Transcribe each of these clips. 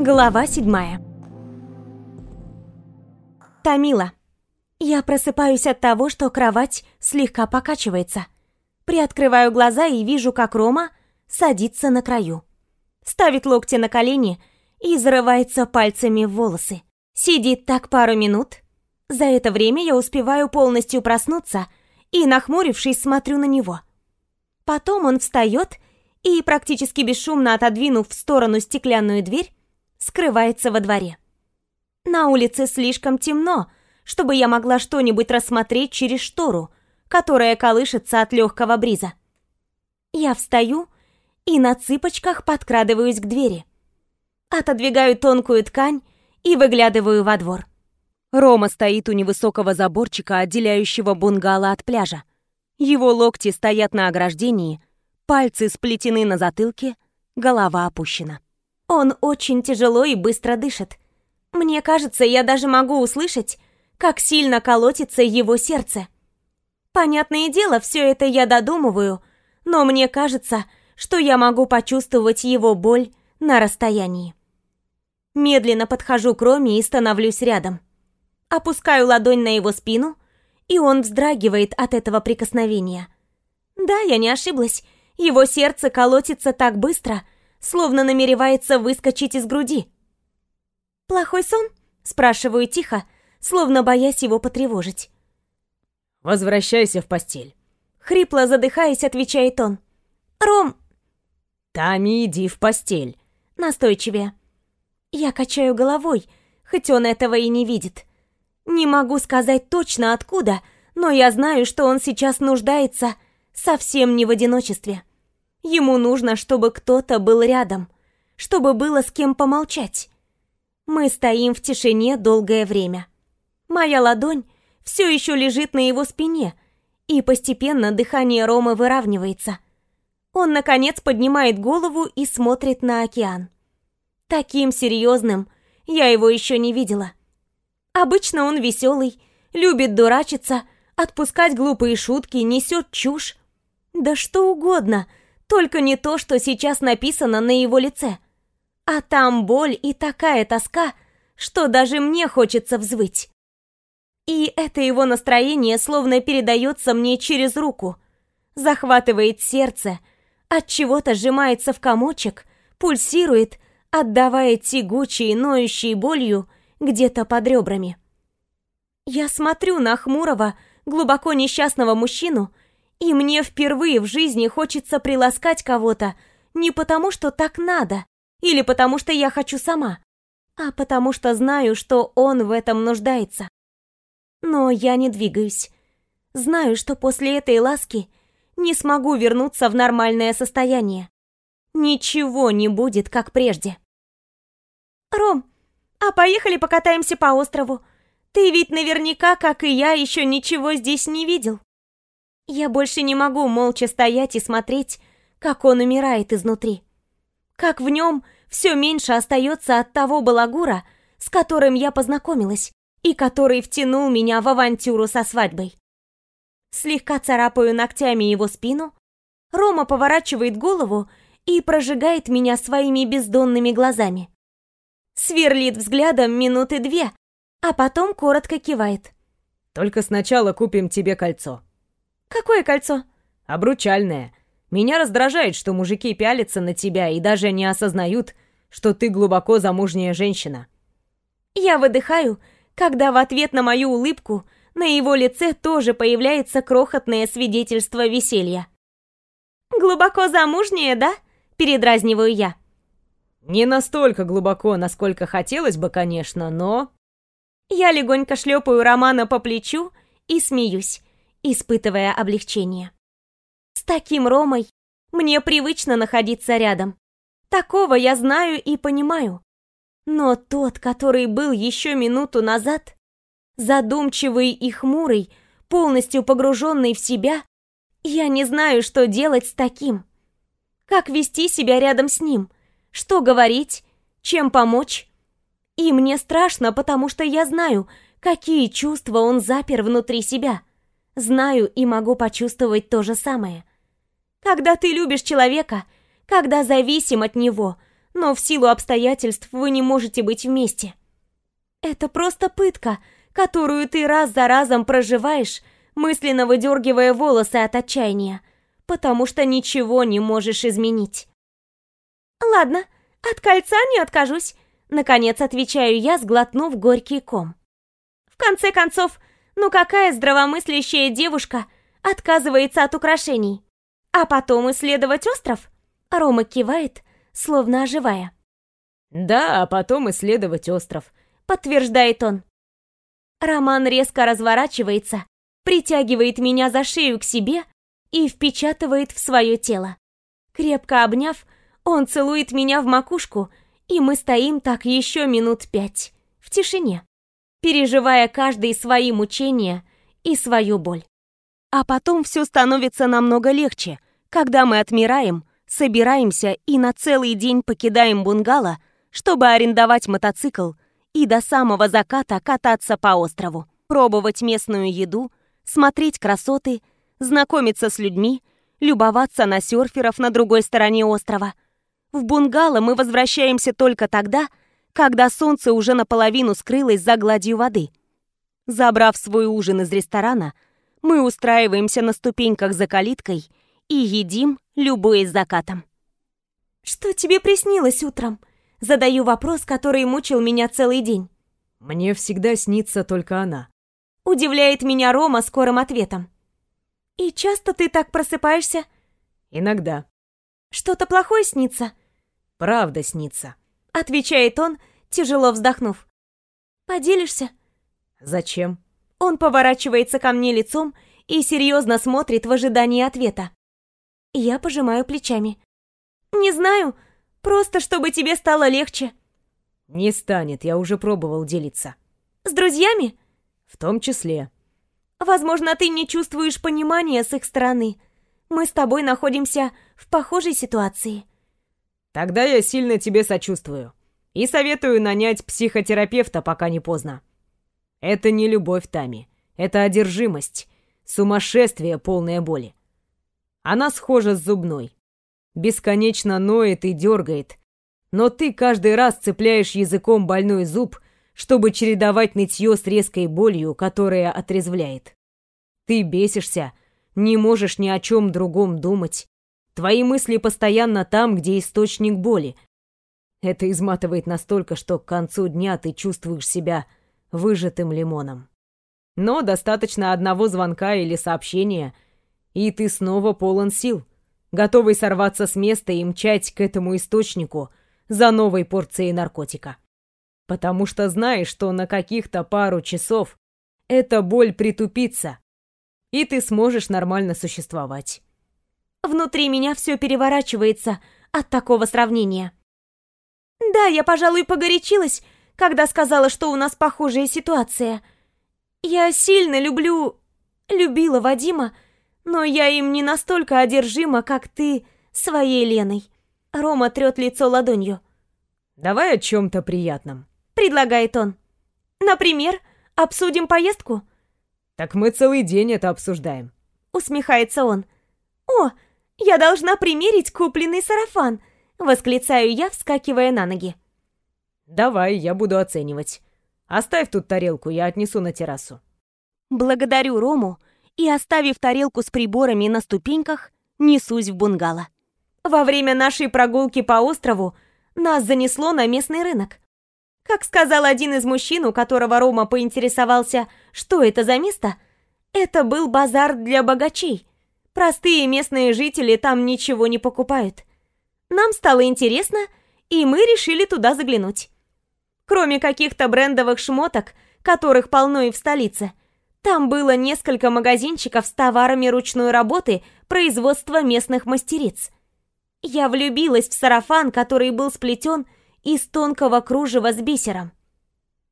Глава седьмая. Тамила. Я просыпаюсь от того, что кровать слегка покачивается. Приоткрываю глаза и вижу, как Рома садится на краю. Ставит локти на колени и зарывается пальцами в волосы. Сидит так пару минут. За это время я успеваю полностью проснуться и, нахмурившись, смотрю на него. Потом он встает и, практически бесшумно отодвинув в сторону стеклянную дверь, скрывается во дворе. На улице слишком темно, чтобы я могла что-нибудь рассмотреть через штору, которая колышется от легкого бриза. Я встаю и на цыпочках подкрадываюсь к двери. Отодвигаю тонкую ткань и выглядываю во двор. Рома стоит у невысокого заборчика, отделяющего бунгало от пляжа. Его локти стоят на ограждении, пальцы сплетены на затылке, голова опущена. Он очень тяжело и быстро дышит. Мне кажется, я даже могу услышать, как сильно колотится его сердце. Понятное дело, все это я додумываю, но мне кажется, что я могу почувствовать его боль на расстоянии. Медленно подхожу к Роме и становлюсь рядом. Опускаю ладонь на его спину, и он вздрагивает от этого прикосновения. Да, я не ошиблась. Его сердце колотится так быстро, словно намеревается выскочить из груди. «Плохой сон?» – спрашиваю тихо, словно боясь его потревожить. «Возвращайся в постель». Хрипло задыхаясь, отвечает он. «Ром...» «Тами, иди в постель». Настойчивее. Я качаю головой, хоть он этого и не видит. Не могу сказать точно откуда, но я знаю, что он сейчас нуждается совсем не в одиночестве. Ему нужно, чтобы кто-то был рядом, чтобы было с кем помолчать. Мы стоим в тишине долгое время. Моя ладонь все еще лежит на его спине, и постепенно дыхание Ромы выравнивается. Он, наконец, поднимает голову и смотрит на океан. Таким серьезным я его еще не видела. Обычно он веселый, любит дурачиться, отпускать глупые шутки, несет чушь. Да что угодно — только не то, что сейчас написано на его лице. А там боль и такая тоска, что даже мне хочется взвыть. И это его настроение словно передается мне через руку. Захватывает сердце, от чего-то сжимается в комочек, пульсирует, отдавая тягучей, ноющей болью где-то под ребрами. Я смотрю на хмурого, глубоко несчастного мужчину и мне впервые в жизни хочется приласкать кого-то не потому, что так надо, или потому, что я хочу сама, а потому что знаю, что он в этом нуждается. Но я не двигаюсь. Знаю, что после этой ласки не смогу вернуться в нормальное состояние. Ничего не будет, как прежде. «Ром, а поехали покатаемся по острову? Ты ведь наверняка, как и я, еще ничего здесь не видел». Я больше не могу молча стоять и смотреть, как он умирает изнутри. Как в нем все меньше остается от того балагура, с которым я познакомилась, и который втянул меня в авантюру со свадьбой. Слегка царапаю ногтями его спину, Рома поворачивает голову и прожигает меня своими бездонными глазами. Сверлит взглядом минуты две, а потом коротко кивает. «Только сначала купим тебе кольцо», «Какое кольцо?» «Обручальное. Меня раздражает, что мужики пялятся на тебя и даже не осознают, что ты глубоко замужняя женщина». Я выдыхаю, когда в ответ на мою улыбку на его лице тоже появляется крохотное свидетельство веселья. «Глубоко замужняя, да?» – передразниваю я. «Не настолько глубоко, насколько хотелось бы, конечно, но...» Я легонько шлепаю Романа по плечу и смеюсь испытывая облегчение. С таким Ромой мне привычно находиться рядом. Такого я знаю и понимаю. Но тот, который был еще минуту назад, задумчивый и хмурый, полностью погруженный в себя, я не знаю, что делать с таким. Как вести себя рядом с ним, что говорить, чем помочь. И мне страшно, потому что я знаю, какие чувства он запер внутри себя. Знаю и могу почувствовать то же самое. Когда ты любишь человека, когда зависим от него, но в силу обстоятельств вы не можете быть вместе. Это просто пытка, которую ты раз за разом проживаешь, мысленно выдергивая волосы от отчаяния, потому что ничего не можешь изменить. Ладно, от кольца не откажусь, наконец отвечаю я, сглотнув горький ком. В конце концов, ну какая здравомыслящая девушка отказывается от украшений? А потом исследовать остров? Рома кивает, словно оживая. «Да, а потом исследовать остров», — подтверждает он. Роман резко разворачивается, притягивает меня за шею к себе и впечатывает в свое тело. Крепко обняв, он целует меня в макушку, и мы стоим так еще минут пять, в тишине, переживая каждый свои мучения и свою боль. А потом все становится намного легче, когда мы отмираем, собираемся и на целый день покидаем бунгало, чтобы арендовать мотоцикл и до самого заката кататься по острову, пробовать местную еду, смотреть красоты, знакомиться с людьми, любоваться на серферов на другой стороне острова. В бунгало мы возвращаемся только тогда, когда солнце уже наполовину скрылось за гладью воды. Забрав свой ужин из ресторана, мы устраиваемся на ступеньках за калиткой и едим, любуясь закатом. «Что тебе приснилось утром?» Задаю вопрос, который мучил меня целый день. «Мне всегда снится только она». Удивляет меня Рома скорым ответом. «И часто ты так просыпаешься?» «Иногда». «Что-то плохое снится?» «Правда снится», — отвечает он, тяжело вздохнув. «Поделишься?» «Зачем?» Он поворачивается ко мне лицом и серьезно смотрит в ожидании ответа. Я пожимаю плечами. «Не знаю, просто чтобы тебе стало легче». «Не станет, я уже пробовал делиться». «С друзьями?» «В том числе». «Возможно, ты не чувствуешь понимания с их стороны. Мы с тобой находимся в похожей ситуации». «Тогда я сильно тебе сочувствую и советую нанять психотерапевта, пока не поздно». Это не любовь, Тами. Это одержимость. Сумасшествие, полное боли. Она схожа с зубной. Бесконечно ноет и дергает. Но ты каждый раз цепляешь языком больной зуб, чтобы чередовать нытье с резкой болью, которая отрезвляет. Ты бесишься, не можешь ни о чем другом думать. Твои мысли постоянно там, где источник боли. Это изматывает настолько, что к концу дня ты чувствуешь себя выжатым лимоном. Но достаточно одного звонка или сообщения, и ты снова полон сил, готовый сорваться с места и мчать к этому источнику за новой порцией наркотика. Потому что знаешь, что на каких-то пару часов эта боль притупится, и ты сможешь нормально существовать. Внутри меня все переворачивается от такого сравнения. Да, я, пожалуй, погорячилась, когда сказала, что у нас похожая ситуация. Я сильно люблю... любила Вадима, но я им не настолько одержима, как ты своей Леной. Рома трет лицо ладонью. «Давай о чем-то приятном», — предлагает он. «Например, обсудим поездку?» «Так мы целый день это обсуждаем», — усмехается он. «О, я должна примерить купленный сарафан!» — восклицаю я, вскакивая на ноги. «Давай, я буду оценивать. Оставь тут тарелку, я отнесу на террасу». Благодарю Рому и, оставив тарелку с приборами на ступеньках, несусь в бунгало. Во время нашей прогулки по острову нас занесло на местный рынок. Как сказал один из мужчин, у которого Рома поинтересовался, что это за место, это был базар для богачей. Простые местные жители там ничего не покупают. Нам стало интересно, и мы решили туда заглянуть. Кроме каких-то брендовых шмоток, которых полно и в столице. Там было несколько магазинчиков с товарами ручной работы производства местных мастериц. Я влюбилась в сарафан, который был сплетен из тонкого кружева с бисером.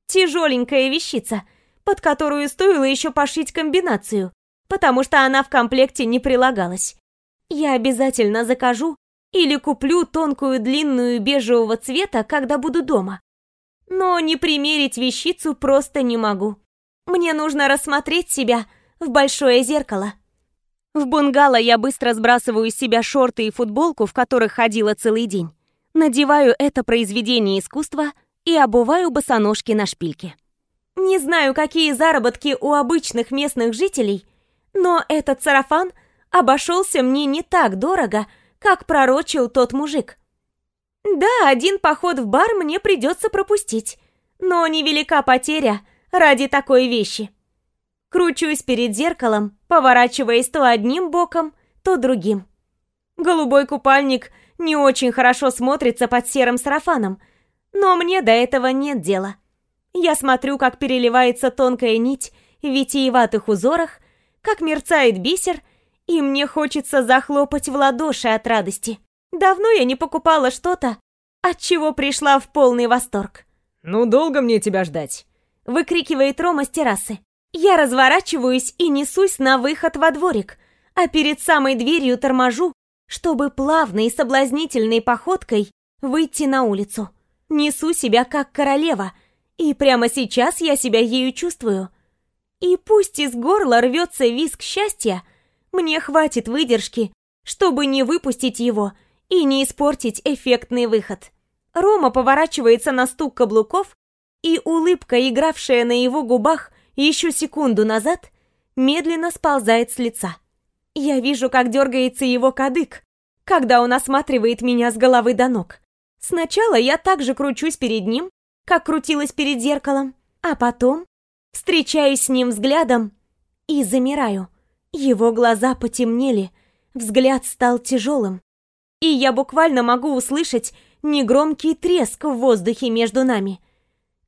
Тяжеленькая вещица, под которую стоило еще пошить комбинацию, потому что она в комплекте не прилагалась. Я обязательно закажу или куплю тонкую длинную бежевого цвета, когда буду дома но не примерить вещицу просто не могу. Мне нужно рассмотреть себя в большое зеркало. В бунгало я быстро сбрасываю из себя шорты и футболку, в которых ходила целый день. Надеваю это произведение искусства и обуваю босоножки на шпильке. Не знаю, какие заработки у обычных местных жителей, но этот сарафан обошелся мне не так дорого, как пророчил тот мужик. Да, один поход в бар мне придется пропустить, но невелика потеря ради такой вещи. Кручусь перед зеркалом, поворачиваясь то одним боком, то другим. Голубой купальник не очень хорошо смотрится под серым сарафаном, но мне до этого нет дела. Я смотрю, как переливается тонкая нить в витиеватых узорах, как мерцает бисер, и мне хочется захлопать в ладоши от радости. Давно я не покупала что-то, от чего пришла в полный восторг. «Ну, долго мне тебя ждать?» Выкрикивает Рома с террасы. Я разворачиваюсь и несусь на выход во дворик, а перед самой дверью торможу, чтобы плавной и соблазнительной походкой выйти на улицу. Несу себя как королева, и прямо сейчас я себя ею чувствую. И пусть из горла рвется виск счастья, мне хватит выдержки, чтобы не выпустить его и не испортить эффектный выход. Рома поворачивается на стук каблуков, и улыбка, игравшая на его губах еще секунду назад, медленно сползает с лица. Я вижу, как дергается его кадык, когда он осматривает меня с головы до ног. Сначала я также кручусь перед ним, как крутилась перед зеркалом, а потом встречаюсь с ним взглядом и замираю. Его глаза потемнели, взгляд стал тяжелым, и я буквально могу услышать негромкий треск в воздухе между нами.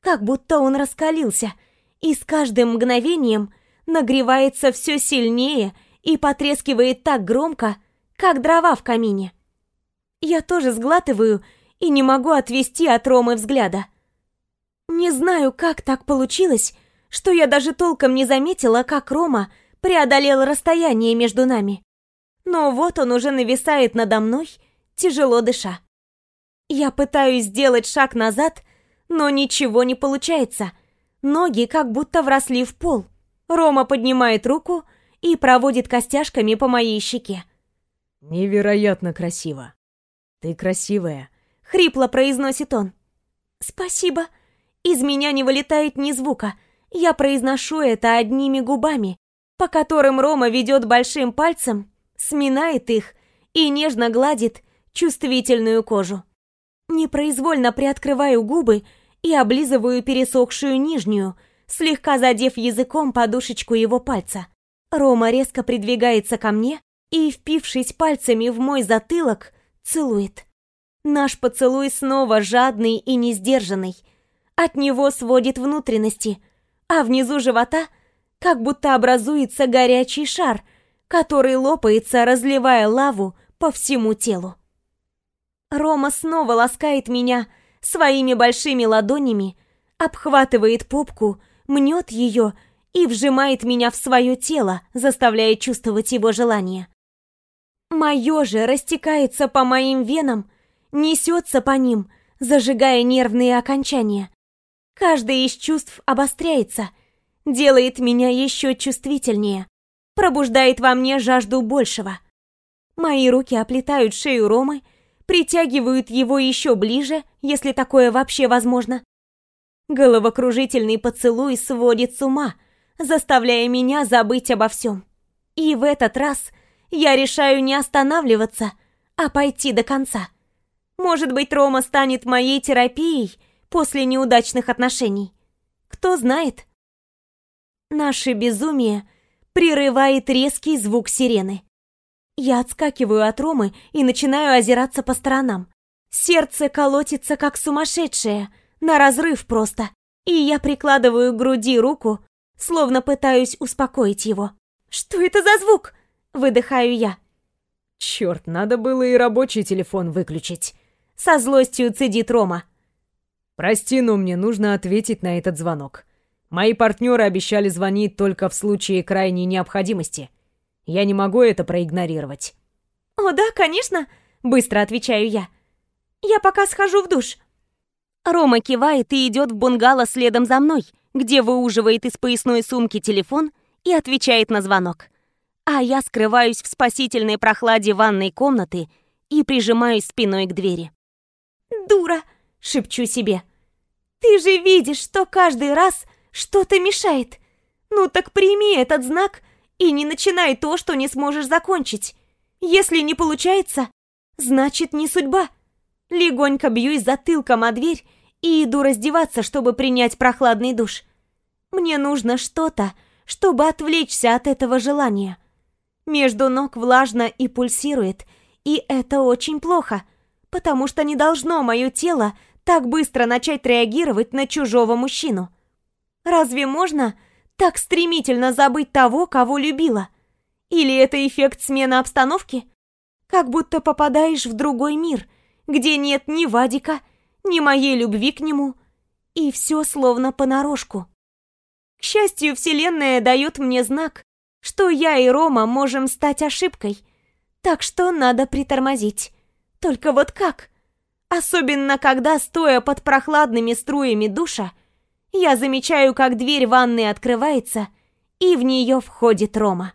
Как будто он раскалился, и с каждым мгновением нагревается все сильнее и потрескивает так громко, как дрова в камине. Я тоже сглатываю и не могу отвести от Ромы взгляда. Не знаю, как так получилось, что я даже толком не заметила, как Рома преодолел расстояние между нами. Но вот он уже нависает надо мной, тяжело дыша. Я пытаюсь сделать шаг назад, но ничего не получается. Ноги как будто вросли в пол. Рома поднимает руку и проводит костяшками по моей щеке. «Невероятно красиво. Ты красивая», — хрипло произносит он. «Спасибо. Из меня не вылетает ни звука. Я произношу это одними губами, по которым Рома ведет большим пальцем, сминает их и нежно гладит чувствительную кожу. Непроизвольно приоткрываю губы и облизываю пересохшую нижнюю, слегка задев языком подушечку его пальца. Рома резко придвигается ко мне и, впившись пальцами в мой затылок, целует. Наш поцелуй снова жадный и несдержанный. От него сводит внутренности, а внизу живота как будто образуется горячий шар, который лопается, разливая лаву по всему телу. Рома снова ласкает меня своими большими ладонями, обхватывает попку, мнет ее и вжимает меня в свое тело, заставляя чувствовать его желание. Мое же растекается по моим венам, несется по ним, зажигая нервные окончания. Каждое из чувств обостряется, делает меня еще чувствительнее, пробуждает во мне жажду большего. Мои руки оплетают шею Ромы, притягивают его еще ближе, если такое вообще возможно. Головокружительный поцелуй сводит с ума, заставляя меня забыть обо всем. И в этот раз я решаю не останавливаться, а пойти до конца. Может быть, Рома станет моей терапией после неудачных отношений. Кто знает? Наше безумие прерывает резкий звук сирены. Я отскакиваю от Ромы и начинаю озираться по сторонам. Сердце колотится, как сумасшедшее, на разрыв просто. И я прикладываю к груди руку, словно пытаюсь успокоить его. «Что это за звук?» Выдыхаю я. Черт, надо было и рабочий телефон выключить. Со злостью цедит Рома. Прости, но мне нужно ответить на этот звонок. Мои партнеры обещали звонить только в случае крайней необходимости. Я не могу это проигнорировать. О, да, конечно, быстро отвечаю я. Я пока схожу в душ. Рома кивает и идет в бунгало следом за мной, где выуживает из поясной сумки телефон и отвечает на звонок а я скрываюсь в спасительной прохладе ванной комнаты и прижимаюсь спиной к двери. дура!» — шепчу себе. «Ты же видишь, что каждый раз что-то мешает. Ну так прими этот знак и не начинай то, что не сможешь закончить. Если не получается, значит не судьба». Легонько бьюсь затылком о дверь и иду раздеваться, чтобы принять прохладный душ. Мне нужно что-то, чтобы отвлечься от этого желания. Между ног влажно и пульсирует, и это очень плохо, потому что не должно мое тело так быстро начать реагировать на чужого мужчину. Разве можно так стремительно забыть того, кого любила? Или это эффект смены обстановки? Как будто попадаешь в другой мир, где нет ни Вадика, ни моей любви к нему, и все словно понарошку. К счастью, Вселенная дает мне знак, что я и Рома можем стать ошибкой, так что надо притормозить. Только вот как? Особенно, когда, стоя под прохладными струями душа, я замечаю, как дверь ванной открывается, и в нее входит Рома.